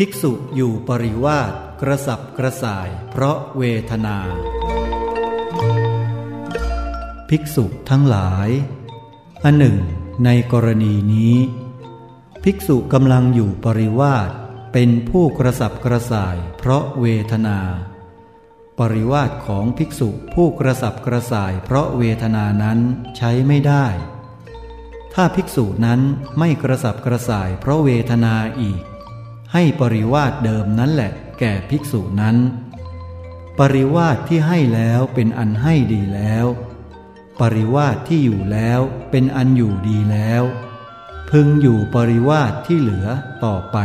ภิกษุอยู่ปริวาสกระสับกระส่ายเพราะเวทนา ภิกษุทั้งหลายอันหนึ่ง ในกรณีนี้ ภิกษุกำลังอยู่ปริวาสเป็นผู้กระสับกระส่ายเพราะเวทนา ปริวาสของภิกษุผู้กระสับกระส่ายเพราะเวทนานั้นใช้ไม่ได้ ถ้าภิกษุนั้นไม่กระสับกระส่ายเพราะเวทนาอีก ให้ปริวาสเดิมนั้นแหละแก่ภิกษุนั้น ปริวาสที่ให้แล้วเป็นอันให้ดีแล้ว ปริวาสที่อยู่แล้วเป็นอันอยู่ดีแล้ว พึงอยู่ปริวาสที่เหลือต่อไป